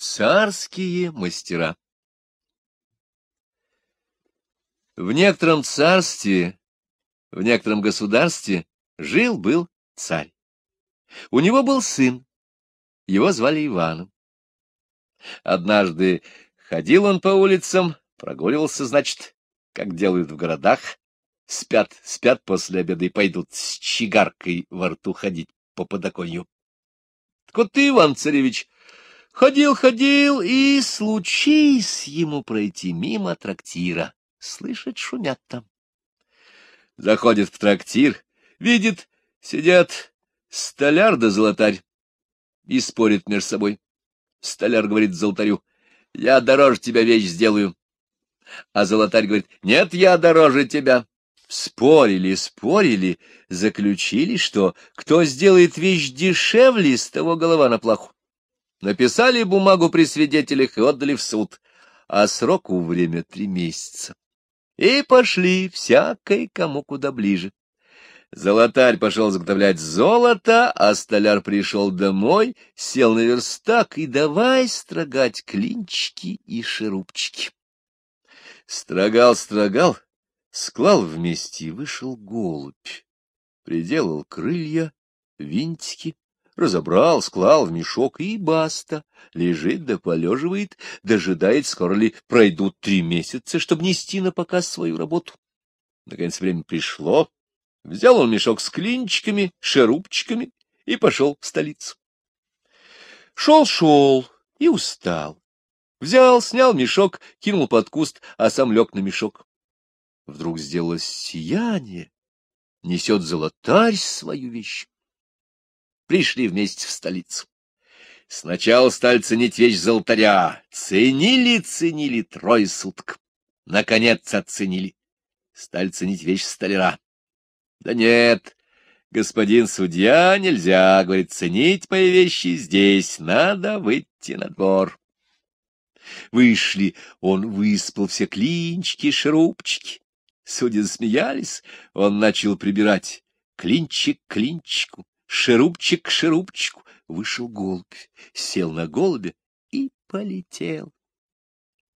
Царские мастера В некотором царстве, в некотором государстве жил-был царь. У него был сын, его звали Иваном. Однажды ходил он по улицам, прогуливался, значит, как делают в городах, спят, спят после обеда и пойдут с чигаркой во рту ходить по подоконью. Так вот ты, Иван-царевич, ходил, ходил, и случись ему пройти мимо трактира. Слышит, шумят там. Заходит в трактир, видит, сидят столяр да золотарь и спорят между собой. Столяр говорит золотарю, я дороже тебя вещь сделаю. А золотарь говорит, нет, я дороже тебя. Спорили, спорили, заключили, что кто сделает вещь дешевле, с того голова на плаху. Написали бумагу при свидетелях и отдали в суд, а сроку время три месяца. И пошли всякой кому куда ближе. Золотарь пошел заготовлять золото, а столяр пришел домой, сел на верстак и давай строгать клинчики и шерупчики. Строгал, строгал, склал вместе и вышел голубь. Приделал крылья, винтики, разобрал, склал в мешок и баста. Лежит да полеживает, дожидает, скоро ли пройдут три месяца, чтобы нести на показ свою работу. Наконец время пришло. Взял он мешок с клинчиками, шерупчиками и пошел в столицу. Шел-шел и устал. Взял, снял мешок, кинул под куст, а сам лег на мешок. Вдруг сделалось сияние. Несет золотарь свою вещь. Пришли вместе в столицу. Сначала стали ценить вещь золотаря. Ценили, ценили трое суток. Наконец оценили. Стали ценить вещь столяра. Да нет, господин судья, нельзя, говорит, ценить мои вещи здесь, надо выйти на двор. Вышли, он выспал все клинчики, шурупчики. Судьи засмеялись, он начал прибирать. Клинчик к клинчику, шерупчик к шерупчику. Вышел голубь, сел на голубя и полетел.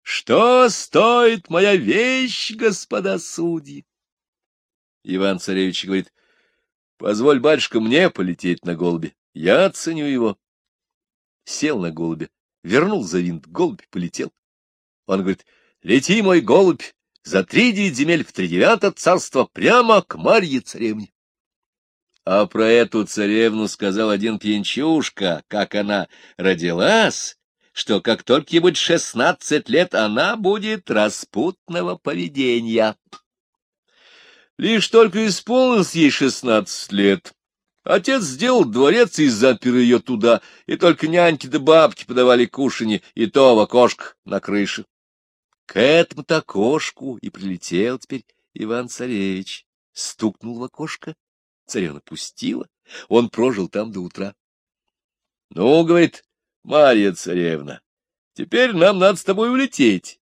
Что стоит моя вещь, господа судьи? Иван-царевич говорит, — Позволь, батюшка, мне полететь на голубе. Я ценю его. Сел на голубе, вернул за винт, голубь полетел. Он говорит, — Лети, мой голубь, за три девять земель в тридевятое царство прямо к Марье царевне. А про эту царевну сказал один пьянчушка, как она родилась, что как только ей будет шестнадцать лет, она будет распутного поведения. Лишь только исполнилось ей шестнадцать лет. Отец сделал дворец и запер ее туда, и только няньки да бабки подавали кушанье, и то в окошко на крыше. К этому-то окошку и прилетел теперь Иван-царевич. Стукнул в окошко, царевна пустила, он прожил там до утра. — Ну, — говорит, — Марья царевна, теперь нам надо с тобой улететь.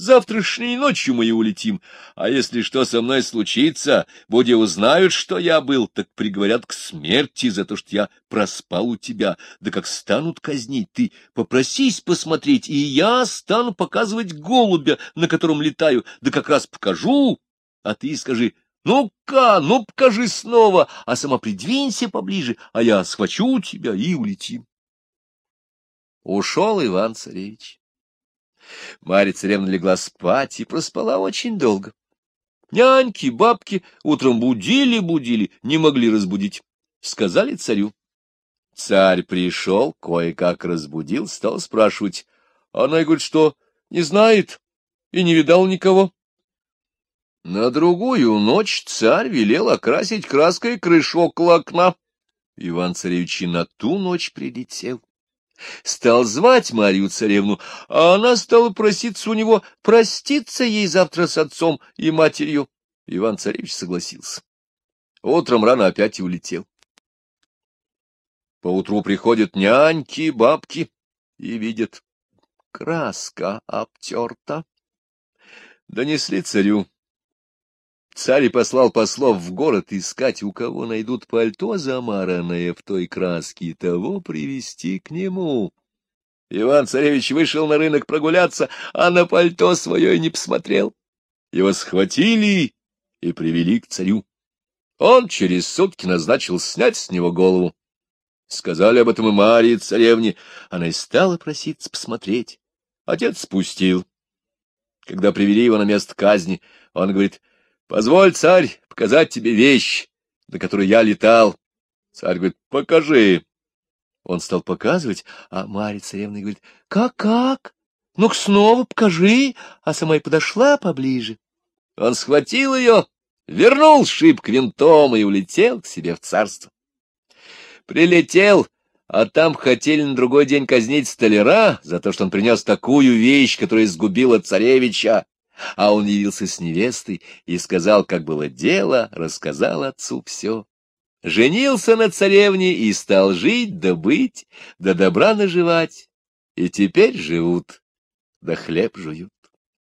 Завтрашней ночью мы и улетим, а если что со мной случится, буди узнают, что я был, так приговорят к смерти за то, что я проспал у тебя. Да как станут казнить, ты попросись посмотреть, и я стану показывать голубя, на котором летаю, да как раз покажу, а ты скажи, ну-ка, ну покажи снова, а сама придвинься поближе, а я схвачу тебя и улетим. Ушел Иван-царевич. Марья царевна легла спать и проспала очень долго. Няньки, бабки утром будили-будили, не могли разбудить. Сказали царю. Царь пришел, кое-как разбудил, стал спрашивать. Она говорит, что не знает и не видал никого. На другую ночь царь велел окрасить краской крышу около окна. Иван-царевич на ту ночь прилетел стал звать Марию царевну, а она стала проситься у него проститься ей завтра с отцом и матерью. Иван-царевич согласился. Утром рано опять и улетел. Поутру приходят няньки, бабки и видят, краска обтерта. Донесли царю. Царь послал послов в город искать, у кого найдут пальто замаранное в той краске, и того привести к нему. Иван-царевич вышел на рынок прогуляться, а на пальто свое не посмотрел. Его схватили и привели к царю. Он через сутки назначил снять с него голову. Сказали об этом и Марии царевне. Она и стала проситься посмотреть. Отец спустил. Когда привели его на место казни, он говорит, — Позволь, царь, показать тебе вещь, на которой я летал. Царь говорит, — Покажи. Он стал показывать, а Марья царевна говорит, — Как-как? Ну-ка снова покажи, а сама и подошла поближе. Он схватил ее, вернул шип винтом и улетел к себе в царство. Прилетел, а там хотели на другой день казнить столяра за то, что он принес такую вещь, которая сгубила царевича. А он явился с невестой и сказал, как было дело, рассказал отцу все женился на царевне и стал жить да быть, да добра наживать, и теперь живут, да хлеб жуют.